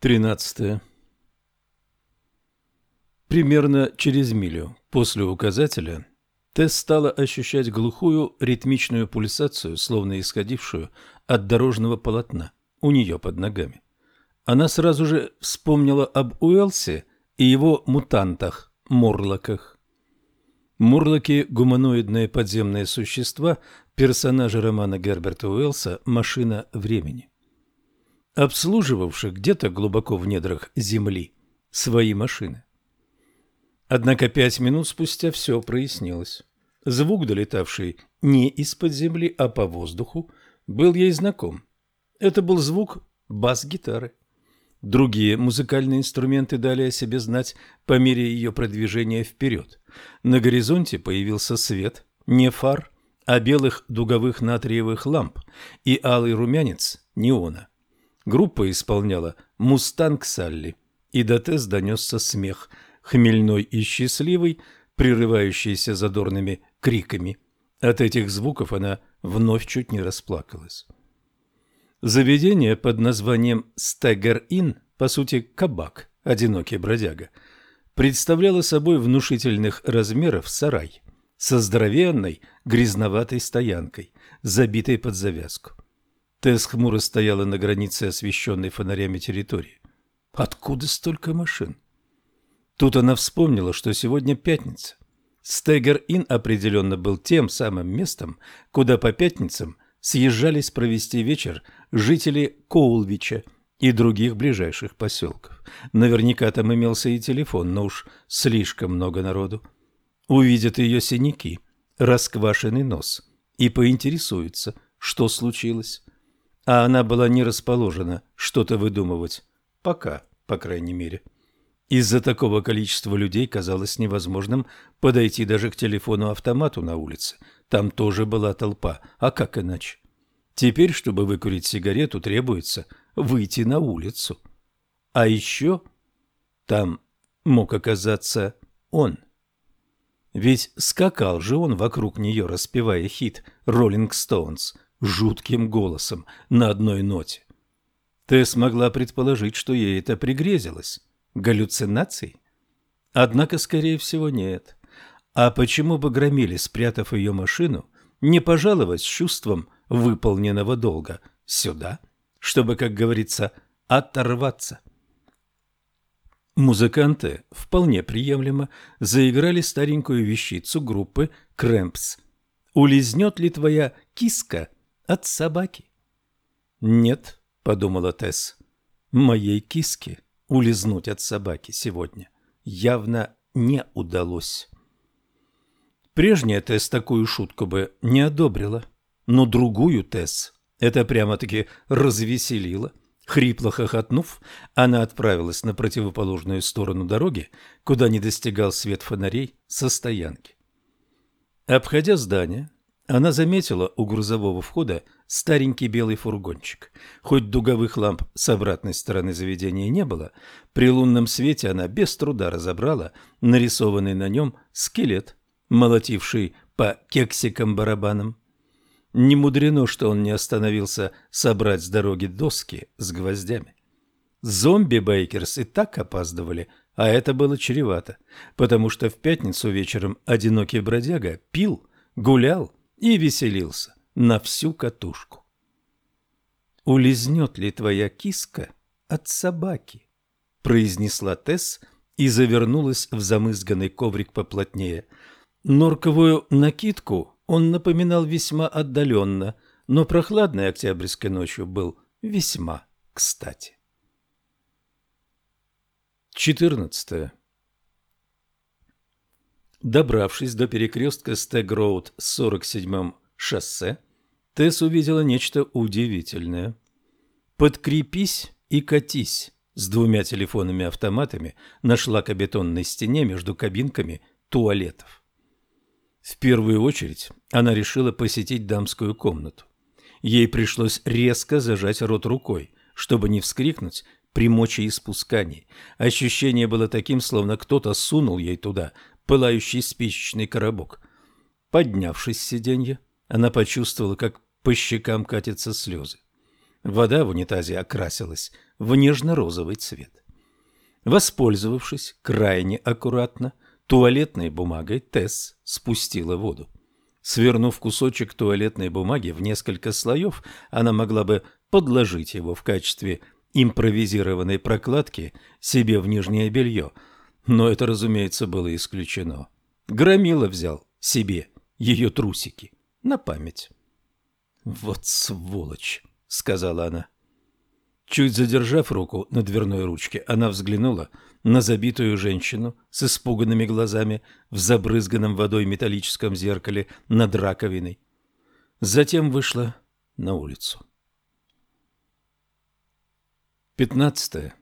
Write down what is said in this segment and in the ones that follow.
13. Примерно через милю после указателя Тесс стала ощущать глухую ритмичную пульсацию, словно исходившую от дорожного полотна у нее под ногами. Она сразу же вспомнила об Уэлсе и его мутантах, Морлоках. Мурлоки – гуманоидные подземные существа, персонажи романа Герберта Уэллса «Машина времени» обслуживавших где-то глубоко в недрах земли свои машины. Однако пять минут спустя все прояснилось. Звук, долетавший не из-под земли, а по воздуху, был ей знаком. Это был звук бас-гитары. Другие музыкальные инструменты дали о себе знать по мере ее продвижения вперед. На горизонте появился свет, не фар, а белых дуговых натриевых ламп и алый румянец неона. Группа исполняла «Мустанг Салли», и до Тесс донесся смех, хмельной и счастливый, прерывающийся задорными криками. От этих звуков она вновь чуть не расплакалась. Заведение под названием «Стеггер-Ин», по сути, кабак, одинокий бродяга, представляло собой внушительных размеров сарай со здоровенной грязноватой стоянкой, забитой под завязку. Тесс хмуро стояла на границе освещенной фонарями территории. Откуда столько машин? Тут она вспомнила, что сегодня пятница. Стегер-Ин определенно был тем самым местом, куда по пятницам съезжались провести вечер жители Коулвича и других ближайших поселков. Наверняка там имелся и телефон, но уж слишком много народу. Увидят ее синяки, расквашенный нос и поинтересуются, что случилось а она была не расположена что-то выдумывать. Пока, по крайней мере. Из-за такого количества людей казалось невозможным подойти даже к телефону-автомату на улице. Там тоже была толпа, а как иначе? Теперь, чтобы выкурить сигарету, требуется выйти на улицу. А еще там мог оказаться он. Ведь скакал же он вокруг нее, распевая хит «Роллинг Стоунс», жутким голосом на одной ноте. Тесс могла предположить, что ей это пригрезилось. Галлюцинации? Однако, скорее всего, нет. А почему бы громили, спрятав ее машину, не пожаловать с чувством выполненного долга сюда, чтобы, как говорится, оторваться? Музыканты вполне приемлемо заиграли старенькую вещицу группы «Крэмпс». «Улизнет ли твоя киска?» От собаки. Нет, подумала Тесс, моей киске улизнуть от собаки сегодня явно не удалось. Прежняя Тесс такую шутку бы не одобрила, но другую Тесс это прямо-таки развеселило. Хрипло хохотнув, она отправилась на противоположную сторону дороги, куда не достигал свет фонарей со стоянки. Обходя здание, она заметила у грузового входа старенький белый фургончик. Хоть дуговых ламп с обратной стороны заведения не было, при лунном свете она без труда разобрала нарисованный на нем скелет, молотивший по кексикам-барабанам. Не мудрено, что он не остановился собрать с дороги доски с гвоздями. Зомби-бейкерс и так опаздывали, а это было чревато, потому что в пятницу вечером одинокий бродяга пил, гулял, и веселился на всю катушку. «Улизнет ли твоя киска от собаки?» – произнесла Тесс и завернулась в замызганный коврик поплотнее. Норковую накидку он напоминал весьма отдаленно, но прохладной октябрьской ночью был весьма кстати. 14. Добравшись до перекрестка Стэг-Роуд с 47-м шоссе, Тесс увидела нечто удивительное. «Подкрепись и катись» с двумя телефонами-автоматами на шлакобетонной стене между кабинками туалетов. В первую очередь она решила посетить дамскую комнату. Ей пришлось резко зажать рот рукой, чтобы не вскрикнуть при мочеиспускании. Ощущение было таким, словно кто-то сунул ей туда пылающий спичечный коробок. Поднявшись с сиденья, она почувствовала, как по щекам катятся слезы. Вода в унитазе окрасилась в нежно-розовый цвет. Воспользовавшись крайне аккуратно туалетной бумагой, Тесс спустила воду. Свернув кусочек туалетной бумаги в несколько слоев, она могла бы подложить его в качестве импровизированной прокладки себе в нижнее белье, но это, разумеется, было исключено. Громила взял себе ее трусики на память. «Вот сволочь!» — сказала она. Чуть задержав руку на дверной ручке, она взглянула на забитую женщину с испуганными глазами в забрызганном водой металлическом зеркале над раковиной. Затем вышла на улицу. Пятнадцатое.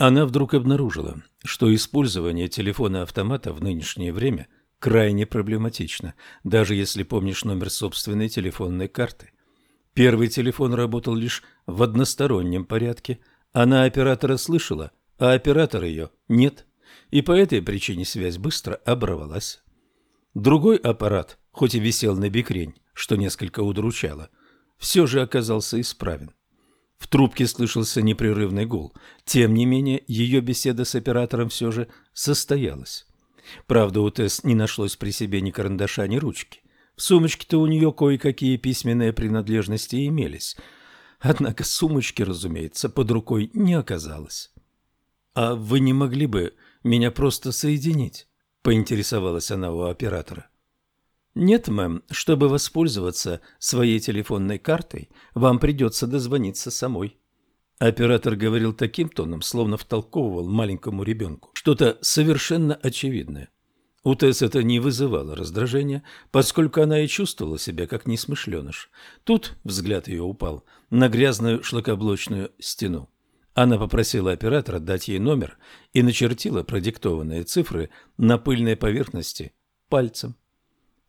Она вдруг обнаружила, что использование телефона-автомата в нынешнее время крайне проблематично, даже если помнишь номер собственной телефонной карты. Первый телефон работал лишь в одностороннем порядке. Она оператора слышала, а оператор ее нет. И по этой причине связь быстро оборвалась. Другой аппарат, хоть и висел на бикрень, что несколько удручало, все же оказался исправен. В трубке слышался непрерывный гул. Тем не менее, ее беседа с оператором все же состоялась. Правда, у Тесс не нашлось при себе ни карандаша, ни ручки. В сумочке-то у нее кое-какие письменные принадлежности имелись. Однако сумочки, разумеется, под рукой не оказалось. «А вы не могли бы меня просто соединить?» — поинтересовалась она у оператора. «Нет, мэм, чтобы воспользоваться своей телефонной картой, вам придется дозвониться самой». Оператор говорил таким тоном, словно втолковывал маленькому ребенку что-то совершенно очевидное. У Тесс это не вызывало раздражения, поскольку она и чувствовала себя как несмышленыш. Тут взгляд ее упал на грязную шлакоблочную стену. Она попросила оператора дать ей номер и начертила продиктованные цифры на пыльной поверхности пальцем.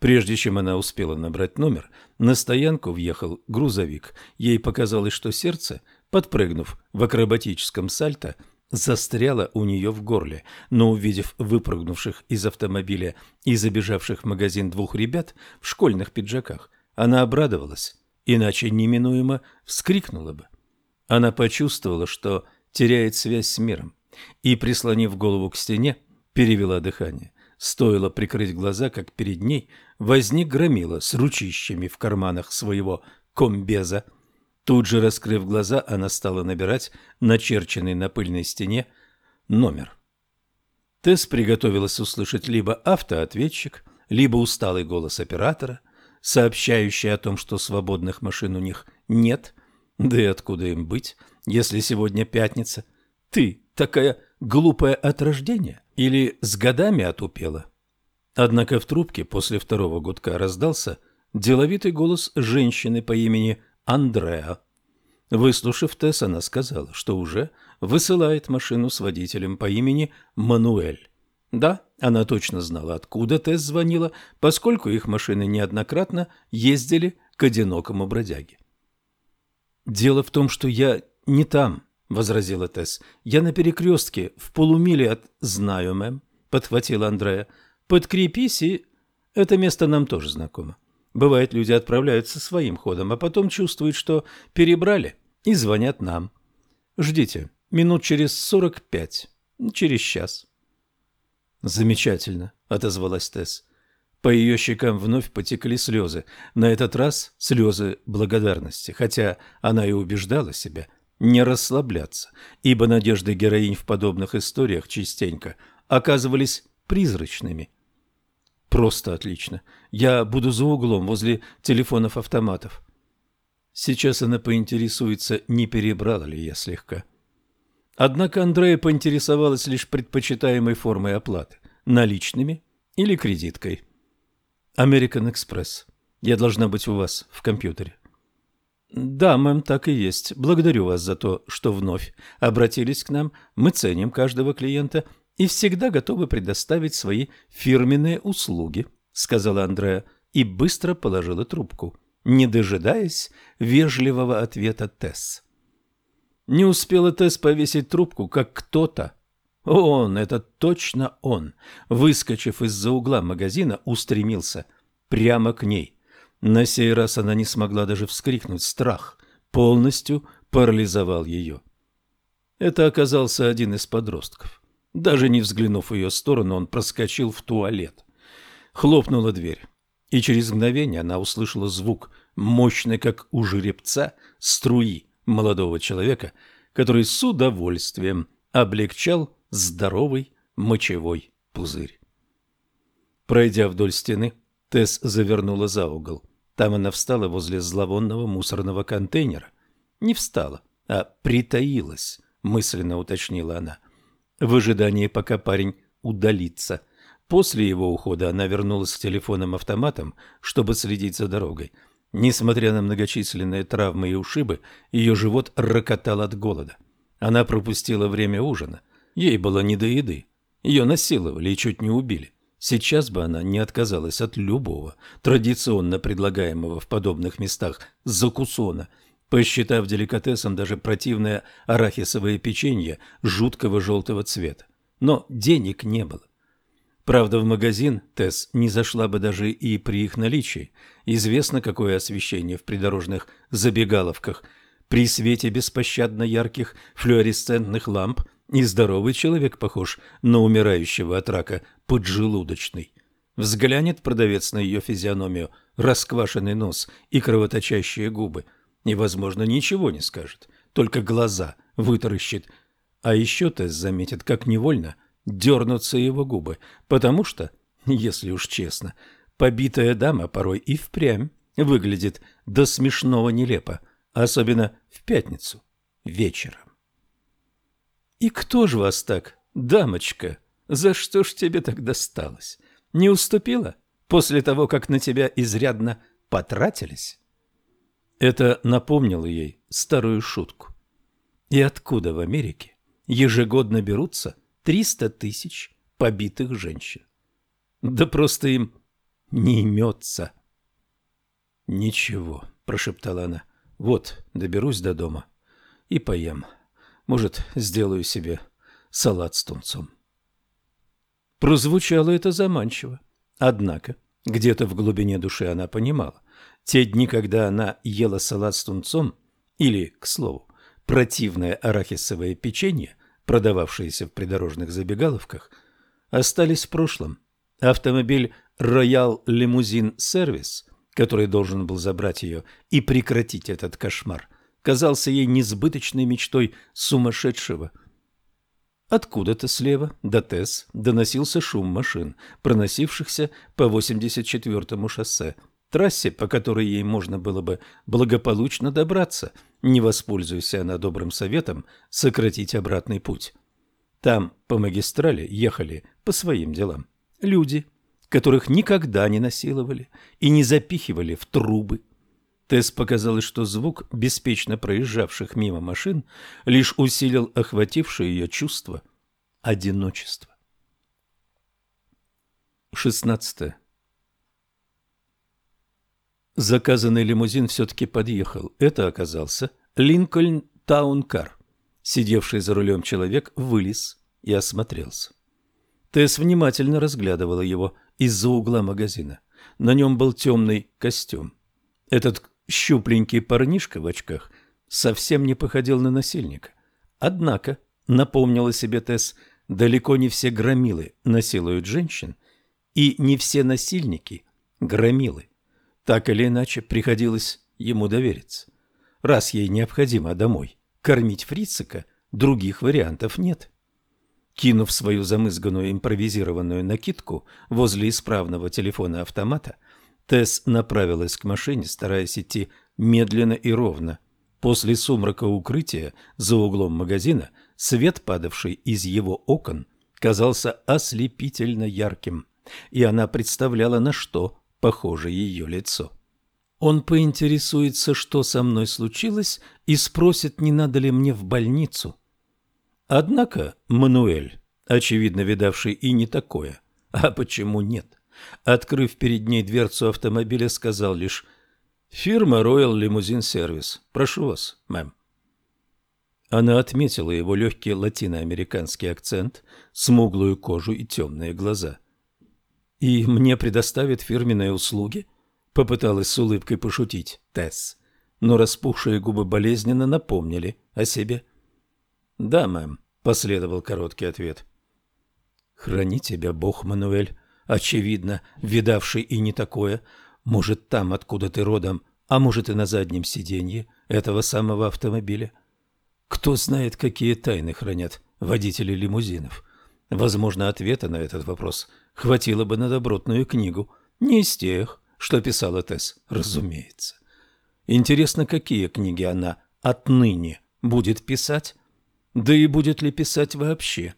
Прежде чем она успела набрать номер, на стоянку въехал грузовик. Ей показалось, что сердце, подпрыгнув в акробатическом сальто, застряла у нее в горле, но увидев выпрыгнувших из автомобиля и забежавших в магазин двух ребят в школьных пиджаках, она обрадовалась, иначе неминуемо вскрикнула бы. Она почувствовала, что теряет связь с миром, и, прислонив голову к стене, перевела дыхание. Стоило прикрыть глаза, как перед ней возник громила с ручищами в карманах своего комбеза – Тут же, раскрыв глаза, она стала набирать начерченный на пыльной стене номер. Тесс приготовилась услышать либо автоответчик, либо усталый голос оператора, сообщающий о том, что свободных машин у них нет, да и откуда им быть, если сегодня пятница. Ты такая глупая от рождения или с годами отупела? Однако в трубке после второго гудка раздался деловитый голос женщины по имени Андреа. Выслушав Тесс, она сказала, что уже высылает машину с водителем по имени Мануэль. Да, она точно знала, откуда Тесс звонила, поскольку их машины неоднократно ездили к одинокому бродяге. «Дело в том, что я не там», — возразила Тесс. «Я на перекрестке, в полумиле от...» «Знаю, мэм», — подхватила Андрея. «Подкрепись, и это место нам тоже знакомо. Бывает, люди отправляются своим ходом, а потом чувствуют, что перебрали, и звонят нам. Ждите, минут через сорок пять, через час. Замечательно, отозвалась Тесс. По ее щекам вновь потекли слезы, на этот раз слезы благодарности, хотя она и убеждала себя не расслабляться, ибо надежды героинь в подобных историях частенько оказывались призрачными – Просто отлично. Я буду за углом, возле телефонов-автоматов. Сейчас она поинтересуется, не перебрала ли я слегка. Однако Андрея поинтересовалась лишь предпочитаемой формой оплаты – наличными или кредиткой. American Express. Я должна быть у вас в компьютере. Да, мэм, так и есть. Благодарю вас за то, что вновь обратились к нам. Мы ценим каждого клиента – и всегда готовы предоставить свои фирменные услуги», — сказала Андреа и быстро положила трубку, не дожидаясь вежливого ответа Тесс. Не успела Тесс повесить трубку, как кто-то, он, это точно он, выскочив из-за угла магазина, устремился прямо к ней. На сей раз она не смогла даже вскрикнуть. Страх полностью парализовал ее. Это оказался один из подростков. Даже не взглянув в ее сторону, он проскочил в туалет. Хлопнула дверь, и через мгновение она услышала звук, мощный, как у жеребца, струи молодого человека, который с удовольствием облегчал здоровый мочевой пузырь. Пройдя вдоль стены, Тесс завернула за угол. Там она встала возле зловонного мусорного контейнера. Не встала, а притаилась, мысленно уточнила она. В ожидании, пока парень удалится. После его ухода она вернулась к телефонам-автоматам, чтобы следить за дорогой. Несмотря на многочисленные травмы и ушибы, ее живот рокотал от голода. Она пропустила время ужина. Ей было не до еды. Ее насиловали и чуть не убили. Сейчас бы она не отказалась от любого, традиционно предлагаемого в подобных местах, закусона, посчитав деликатесом даже противное арахисовое печенье жуткого желтого цвета. Но денег не было. Правда, в магазин Тесс не зашла бы даже и при их наличии. Известно, какое освещение в придорожных забегаловках. При свете беспощадно ярких флуоресцентных ламп нездоровый человек похож на умирающего от рака поджелудочный. Взглянет продавец на ее физиономию, расквашенный нос и кровоточащие губы. И, возможно, ничего не скажет, только глаза вытаращит. А еще Тесс заметит, как невольно – дернутся его губы, потому что, если уж честно, побитая дама порой и впрямь выглядит до смешного нелепо, особенно в пятницу вечером. «И кто ж вас так, дамочка? За что ж тебе так досталось? Не уступила после того, как на тебя изрядно потратились?» Это напомнило ей старую шутку. И откуда в Америке ежегодно берутся Триста тысяч побитых женщин. Да просто им не имется. «Ничего», — прошептала она. «Вот, доберусь до дома и поем. Может, сделаю себе салат с тунцом». Прозвучало это заманчиво. Однако, где-то в глубине души она понимала, те дни, когда она ела салат с тунцом, или, к слову, противное арахисовое печенье, продававшиеся в придорожных забегаловках, остались в прошлом. Автомобиль Royal Limousine Service, который должен был забрать ее и прекратить этот кошмар, казался ей несбыточной мечтой сумасшедшего. Откуда-то слева до Тесс доносился шум машин, проносившихся по 84-му шоссе – трассе, по которой ей можно было бы благополучно добраться, не воспользуясь она добрым советом сократить обратный путь. Там по магистрали ехали по своим делам люди, которых никогда не насиловали и не запихивали в трубы. Тесс показалось, что звук беспечно проезжавших мимо машин лишь усилил охватившее ее чувство одиночества. 16. Заказанный лимузин все-таки подъехал. Это оказался Линкольн Таункар. Сидевший за рулем человек вылез и осмотрелся. Тесс внимательно разглядывала его из-за угла магазина. На нем был темный костюм. Этот щупленький парнишка в очках совсем не походил на насильника. Однако, напомнила себе Тесс, далеко не все громилы насилуют женщин, и не все насильники – громилы. Так или иначе, приходилось ему довериться. Раз ей необходимо домой кормить фрицика, других вариантов нет. Кинув свою замызганную импровизированную накидку возле исправного телефона-автомата, Тесс направилась к машине, стараясь идти медленно и ровно. После сумрака укрытия за углом магазина свет, падавший из его окон, казался ослепительно ярким, и она представляла, на что похоже ее лицо. Он поинтересуется, что со мной случилось, и спросит, не надо ли мне в больницу. Однако Мануэль, очевидно видавший и не такое, а почему нет, открыв перед ней дверцу автомобиля, сказал лишь «Фирма Royal Limousine Service. Прошу вас, мэм». Она отметила его легкий латиноамериканский акцент, смуглую кожу и темные глаза – и мне предоставят фирменные услуги? — попыталась с улыбкой пошутить Тесс, но распухшие губы болезненно напомнили о себе. «Да, мэм», — последовал короткий ответ. «Храни тебя Бог, Мануэль, очевидно, видавший и не такое. Может, там, откуда ты родом, а может и на заднем сиденье этого самого автомобиля. Кто знает, какие тайны хранят водители лимузинов. Возможно, ответа на этот вопрос хватило бы на добротную книгу. Не из тех, что писала Тесс, разумеется. Интересно, какие книги она отныне будет писать? Да и будет ли писать вообще?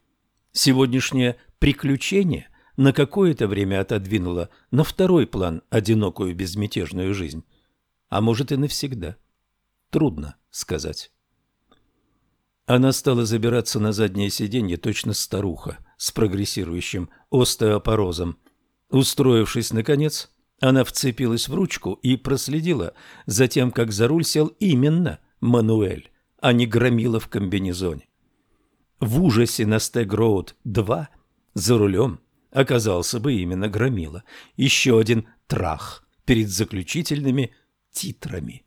Сегодняшнее приключение на какое-то время отодвинуло на второй план одинокую безмятежную жизнь. А может и навсегда. Трудно сказать. Она стала забираться на заднее сиденье, точно старуха, с прогрессирующим остеопорозом. Устроившись, наконец, она вцепилась в ручку и проследила за тем, как за руль сел именно Мануэль, а не громила в комбинезоне. В ужасе на Стег-Роуд-2 за рулем оказался бы именно громила. Еще один трах перед заключительными титрами.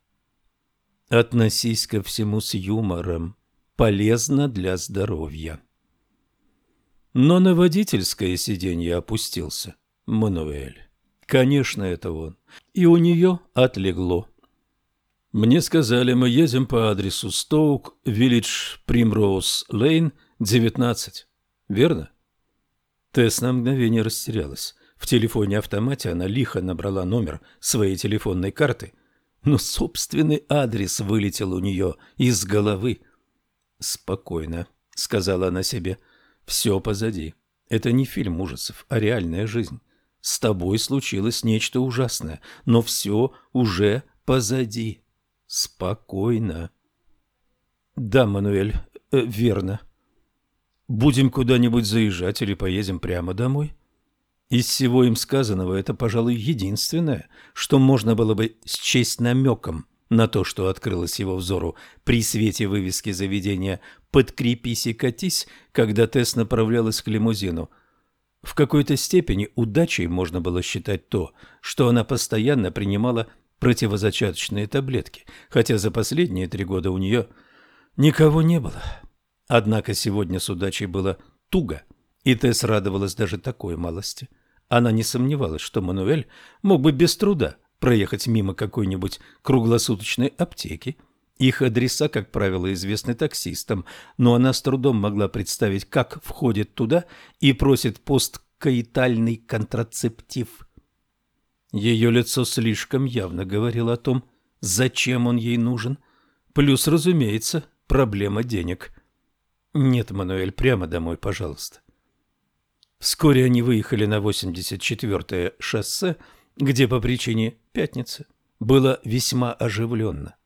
Относись ко всему с юмором полезно для здоровья. Но на водительское сиденье опустился Мануэль. Конечно, это он. И у нее отлегло. Мне сказали, мы едем по адресу Стоук, Виллидж, Примроуз, Лейн, 19. Верно? Тесс на мгновение растерялась. В телефоне-автомате она лихо набрала номер своей телефонной карты, но собственный адрес вылетел у нее из головы. «Спокойно», — сказала она себе. «Все позади. Это не фильм ужасов, а реальная жизнь. С тобой случилось нечто ужасное, но все уже позади. Спокойно». «Да, Мануэль, э, верно. Будем куда-нибудь заезжать или поедем прямо домой?» Из всего им сказанного это, пожалуй, единственное, что можно было бы счесть намеком на то, что открылось его взору при свете вывески заведения «Подкрепись и катись», когда Тесс направлялась к лимузину. В какой-то степени удачей можно было считать то, что она постоянно принимала противозачаточные таблетки, хотя за последние три года у нее никого не было. Однако сегодня с удачей было туго, и Тесс радовалась даже такой малости. Она не сомневалась, что Мануэль мог бы без труда проехать мимо какой-нибудь круглосуточной аптеки. Их адреса, как правило, известны таксистам, но она с трудом могла представить, как входит туда и просит посткаитальный контрацептив. Ее лицо слишком явно говорило о том, зачем он ей нужен. Плюс, разумеется, проблема денег. Нет, Мануэль, прямо домой, пожалуйста. Вскоре они выехали на 84-е шоссе, где по причине пятницы было весьма оживленно.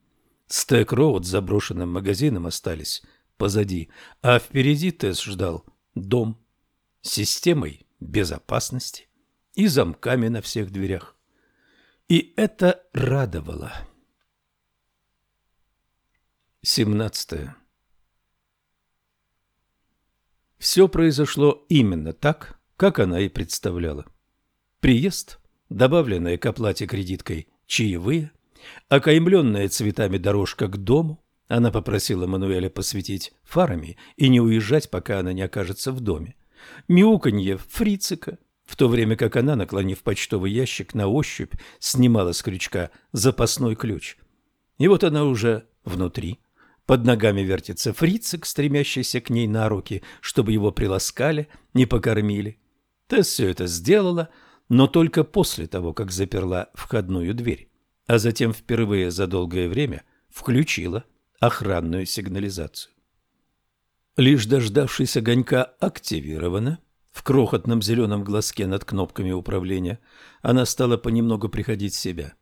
Стэк-Роуд с заброшенным магазином остались позади, а впереди Тесс ждал дом с системой безопасности и замками на всех дверях. И это радовало. 17. Все произошло именно так, как она и представляла. Приезд добавленная к оплате кредиткой чаевые, окаймленная цветами дорожка к дому. Она попросила Мануэля посветить фарами и не уезжать, пока она не окажется в доме. Мяуканье фрицика, в то время как она, наклонив почтовый ящик на ощупь, снимала с крючка запасной ключ. И вот она уже внутри. Под ногами вертится фрицик, стремящийся к ней на руки, чтобы его приласкали, не покормили. Тесс все это сделала — но только после того, как заперла входную дверь, а затем впервые за долгое время включила охранную сигнализацию. Лишь дождавшись огонька активирована, в крохотном зеленом глазке над кнопками управления, она стала понемногу приходить в себя.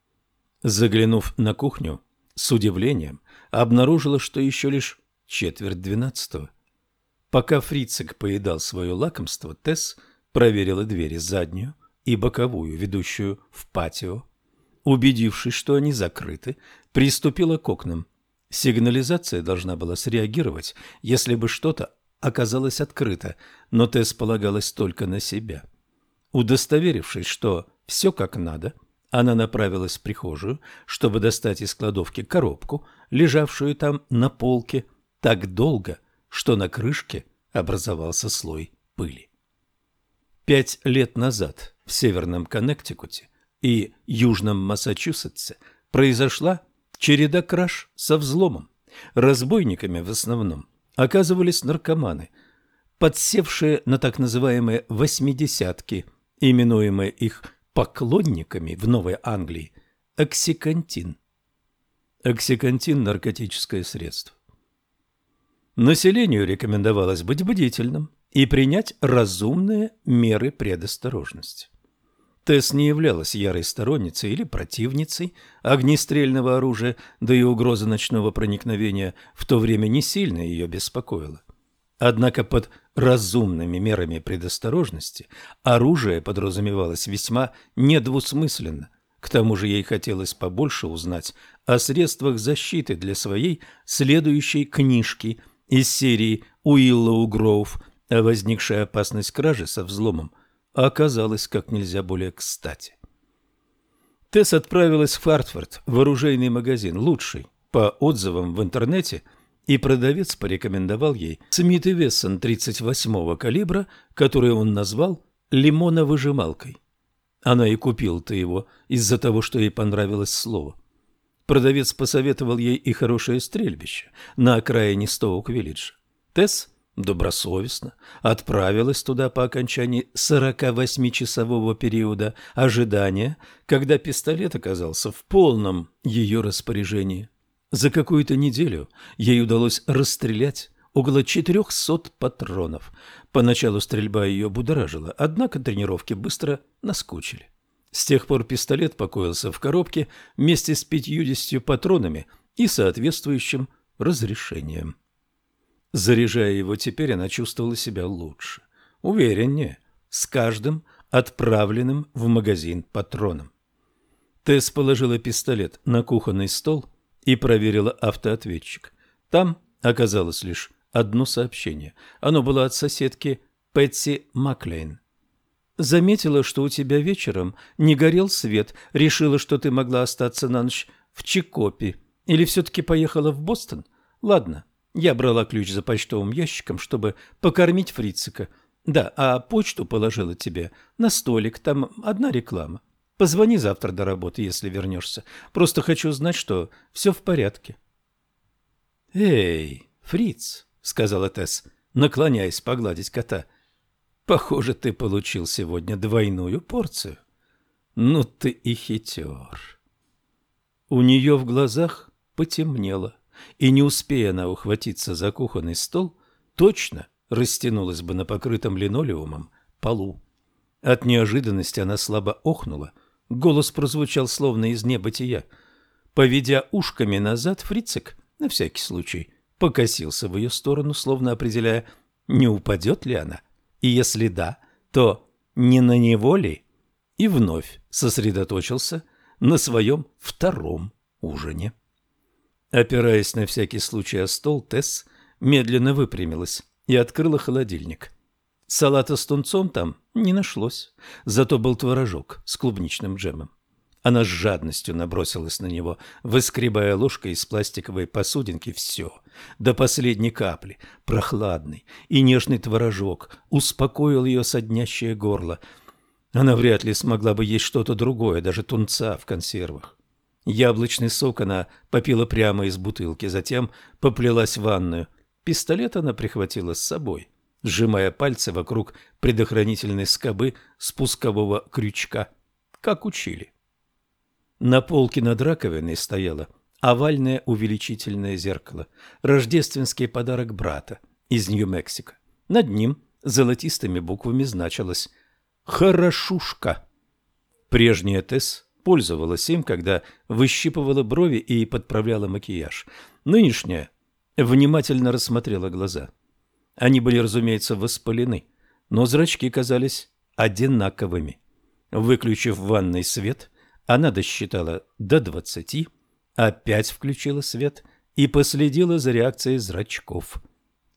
Заглянув на кухню, с удивлением обнаружила, что еще лишь четверть двенадцатого. Пока Фрицик поедал свое лакомство, Тесс проверила двери заднюю, и боковую, ведущую в патио. Убедившись, что они закрыты, приступила к окнам. Сигнализация должна была среагировать, если бы что-то оказалось открыто, но Тесс полагалась только на себя. Удостоверившись, что все как надо, Она направилась в прихожую, чтобы достать из кладовки коробку, лежавшую там на полке, так долго, что на крышке образовался слой пыли. Пять лет назад в Северном Коннектикуте и Южном Массачусетсе произошла череда краж со взломом. Разбойниками в основном оказывались наркоманы, подсевшие на так называемые «восьмидесятки», именуемые их поклонниками в Новой Англии оксикантин. Оксикантин – наркотическое средство. Населению рекомендовалось быть бдительным и принять разумные меры предосторожности. Тесс не являлась ярой сторонницей или противницей огнестрельного оружия, да и угроза ночного проникновения в то время не сильно ее беспокоила. Однако под разумными мерами предосторожности оружие подразумевалось весьма недвусмысленно. К тому же ей хотелось побольше узнать о средствах защиты для своей следующей книжки из серии Уиллоу Гроув, а возникшая опасность кражи со взломом оказалась как нельзя более кстати. Тесс отправилась в Фартфорд, в оружейный магазин, лучший, по отзывам в интернете – и продавец порекомендовал ей Смит и Вессон 38-го калибра, который он назвал лимоновыжималкой. Она и купила-то его из-за того, что ей понравилось слово. Продавец посоветовал ей и хорошее стрельбище на окраине Стоук-Виллиджа. Тесс добросовестно отправилась туда по окончании 48-часового периода ожидания, когда пистолет оказался в полном ее распоряжении. За какую-то неделю ей удалось расстрелять около 400 патронов. Поначалу стрельба ее будоражила, однако тренировки быстро наскучили. С тех пор пистолет покоился в коробке вместе с 50 патронами и соответствующим разрешением. Заряжая его теперь, она чувствовала себя лучше, увереннее, с каждым отправленным в магазин патроном. Тесс положила пистолет на кухонный стол – и проверила автоответчик. Там оказалось лишь одно сообщение. Оно было от соседки Пэтси Маклейн. «Заметила, что у тебя вечером не горел свет, решила, что ты могла остаться на ночь в Чикопе. Или все-таки поехала в Бостон? Ладно, я брала ключ за почтовым ящиком, чтобы покормить Фрицика. Да, а почту положила тебе на столик, там одна реклама. Позвони завтра до работы, если вернешься. Просто хочу знать, что все в порядке. — Эй, фриц, — сказала Тесс, наклоняясь погладить кота. — Похоже, ты получил сегодня двойную порцию. Ну ты и хитер. У нее в глазах потемнело, и не успея она ухватиться за кухонный стол, точно растянулась бы на покрытом линолеумом полу. От неожиданности она слабо охнула — Голос прозвучал словно из небытия. Поведя ушками назад, Фрицик, на всякий случай, покосился в ее сторону, словно определяя, не упадет ли она, и если да, то не на него ли, и вновь сосредоточился на своем втором ужине. Опираясь на всякий случай о стол, Тесс медленно выпрямилась и открыла холодильник. Салата с тунцом там не нашлось, зато был творожок с клубничным джемом. Она с жадностью набросилась на него, выскребая ложкой из пластиковой посудинки все, до последней капли, прохладный и нежный творожок, успокоил ее соднящее горло. Она вряд ли смогла бы есть что-то другое, даже тунца в консервах. Яблочный сок она попила прямо из бутылки, затем поплелась в ванную. Пистолет она прихватила с собой сжимая пальцы вокруг предохранительной скобы спускового крючка, как учили. На полке над раковиной стояло овальное увеличительное зеркало, рождественский подарок брата из Нью-Мексико. Над ним золотистыми буквами значилось «Хорошушка». Прежняя Тесс пользовалась им, когда выщипывала брови и подправляла макияж. Нынешняя внимательно рассмотрела глаза. Они были, разумеется, воспалены, но зрачки казались одинаковыми. Выключив в ванной свет, она досчитала до двадцати, опять включила свет и последила за реакцией зрачков.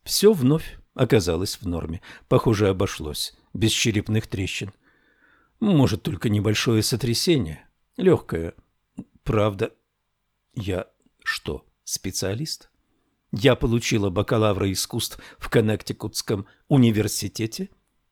Все вновь оказалось в норме. Похоже, обошлось без черепных трещин. Может, только небольшое сотрясение. Легкая. Правда, я что, специалист? Я получила бакалавра искусств в Коннектикутском университете,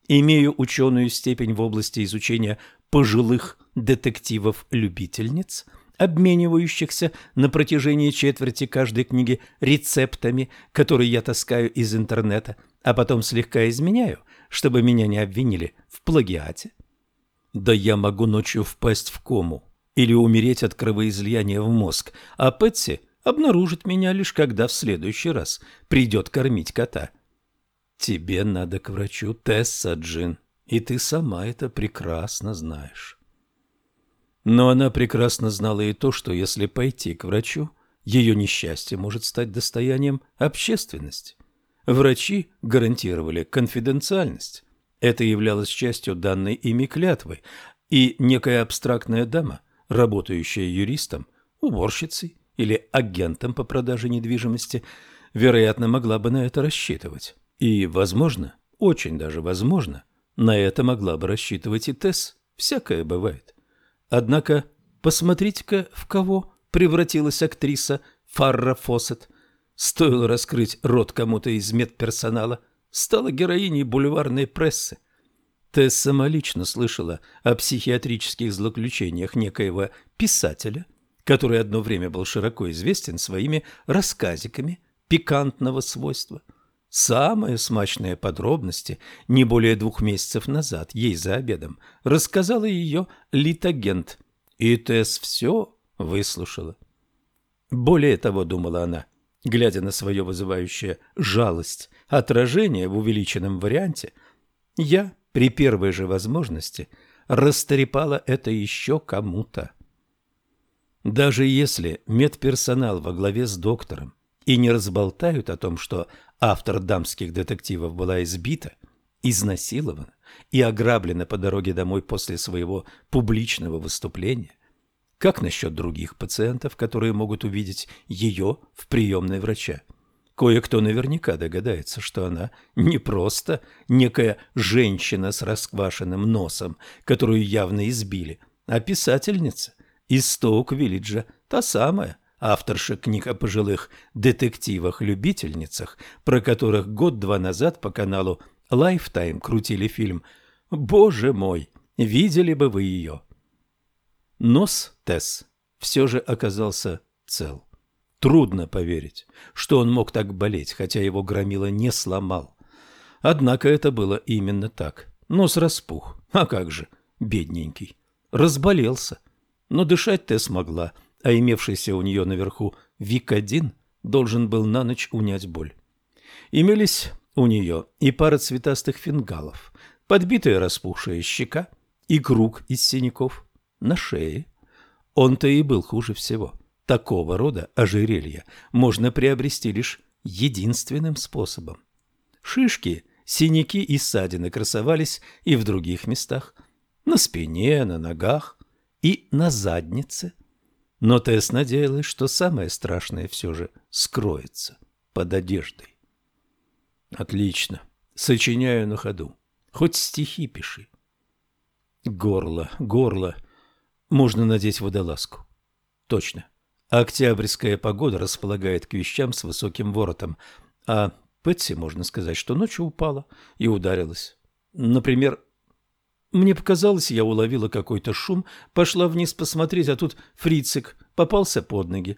имею ученую степень в области изучения пожилых детективов-любительниц, обменивающихся на протяжении четверти каждой книги рецептами, которые я таскаю из интернета, а потом слегка изменяю, чтобы меня не обвинили в плагиате. Да я могу ночью впасть в кому или умереть от кровоизлияния в мозг, а Пэтси обнаружит меня лишь когда в следующий раз придет кормить кота. Тебе надо к врачу Тесса, Джин, и ты сама это прекрасно знаешь. Но она прекрасно знала и то, что если пойти к врачу, ее несчастье может стать достоянием общественности. Врачи гарантировали конфиденциальность. Это являлось частью данной ими клятвы, и некая абстрактная дама, работающая юристом, уборщицей или агентом по продаже недвижимости, вероятно, могла бы на это рассчитывать. И, возможно, очень даже возможно, на это могла бы рассчитывать и Тесс. Всякое бывает. Однако, посмотрите-ка, в кого превратилась актриса Фарра Фоссет. Стоило раскрыть рот кому-то из медперсонала, стала героиней бульварной прессы. Тесс самолично слышала о психиатрических злоключениях некоего писателя, который одно время был широко известен своими рассказиками пикантного свойства. Самые смачные подробности не более двух месяцев назад ей за обедом рассказала ее литагент, и Тесс все выслушала. Более того, думала она, глядя на свое вызывающее жалость отражение в увеличенном варианте, я при первой же возможности растрепала это еще кому-то. Даже если медперсонал во главе с доктором и не разболтают о том, что автор дамских детективов была избита, изнасилована и ограблена по дороге домой после своего публичного выступления, как насчет других пациентов, которые могут увидеть ее в приемной врача? Кое-кто наверняка догадается, что она не просто некая женщина с расквашенным носом, которую явно избили, а писательница из Стоук-Виллиджа, та самая, авторша книг о пожилых детективах-любительницах, про которых год-два назад по каналу Lifetime крутили фильм «Боже мой, видели бы вы ее!» Нос Тесс все же оказался цел. Трудно поверить, что он мог так болеть, хотя его громила не сломал. Однако это было именно так. Нос распух. А как же, бедненький. Разболелся. Но дышать Тесс могла, а имевшийся у нее наверху Вик-1 должен был на ночь унять боль. Имелись у нее и пара цветастых фингалов, подбитая распухшая щека и круг из синяков на шее. Он-то и был хуже всего. Такого рода ожерелья можно приобрести лишь единственным способом. Шишки, синяки и ссадины красовались и в других местах. На спине, на ногах и на заднице. Но Тесс надеялась, что самое страшное все же скроется под одеждой. Отлично. Сочиняю на ходу. Хоть стихи пиши. Горло, горло. Можно надеть водолазку. Точно. Октябрьская погода располагает к вещам с высоким воротом, а Пэтси, можно сказать, что ночью упала и ударилась. Например, мне показалось, я уловила какой-то шум, пошла вниз посмотреть, а тут Фрицик попался под ноги.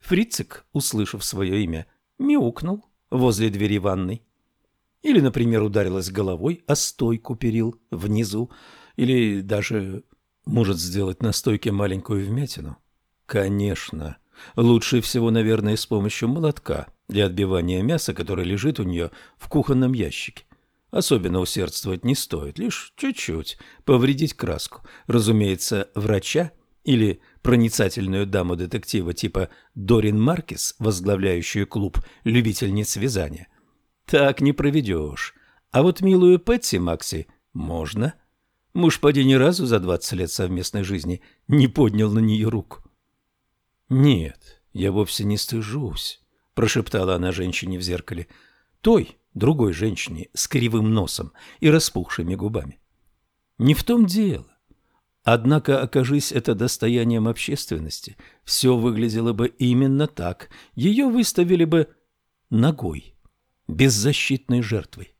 Фрицик, услышав свое имя, мяукнул возле двери ванной. Или, например, ударилась головой о стойку перил внизу, или даже может сделать на стойке маленькую вмятину. Конечно. Лучше всего, наверное, с помощью молотка для отбивания мяса, которое лежит у нее в кухонном ящике. Особенно усердствовать не стоит, лишь чуть-чуть повредить краску. Разумеется, врача или проницательную даму детектива типа Дорин Маркис, возглавляющую клуб любительниц вязания. Так не проведешь. А вот милую Пэтси Макси можно. Муж поди ни разу за двадцать лет совместной жизни не поднял на нее руку. «Нет, я вовсе не стыжусь», – прошептала она женщине в зеркале. «Той, другой женщине с кривым носом и распухшими губами». «Не в том дело. Однако, окажись это достоянием общественности, все выглядело бы именно так. Ее выставили бы ногой, беззащитной жертвой.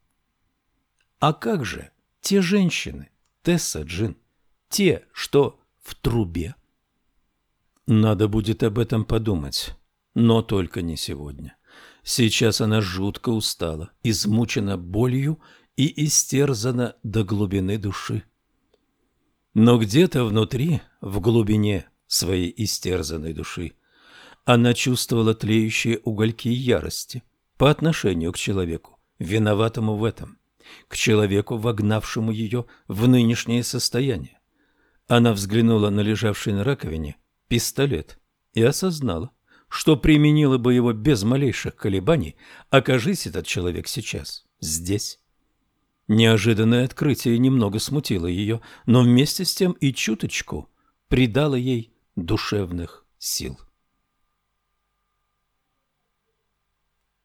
А как же те женщины, Тесса Джин, те, что в трубе? Надо будет об этом подумать, но только не сегодня. Сейчас она жутко устала, измучена болью и истерзана до глубины души. Но где-то внутри, в глубине своей истерзанной души, она чувствовала тлеющие угольки ярости по отношению к человеку, виноватому в этом, к человеку, вогнавшему ее в нынешнее состояние. Она взглянула на лежавший на раковине пистолет и осознала, что применила бы его без малейших колебаний, окажись этот человек сейчас здесь. Неожиданное открытие немного смутило ее, но вместе с тем и чуточку придало ей душевных сил.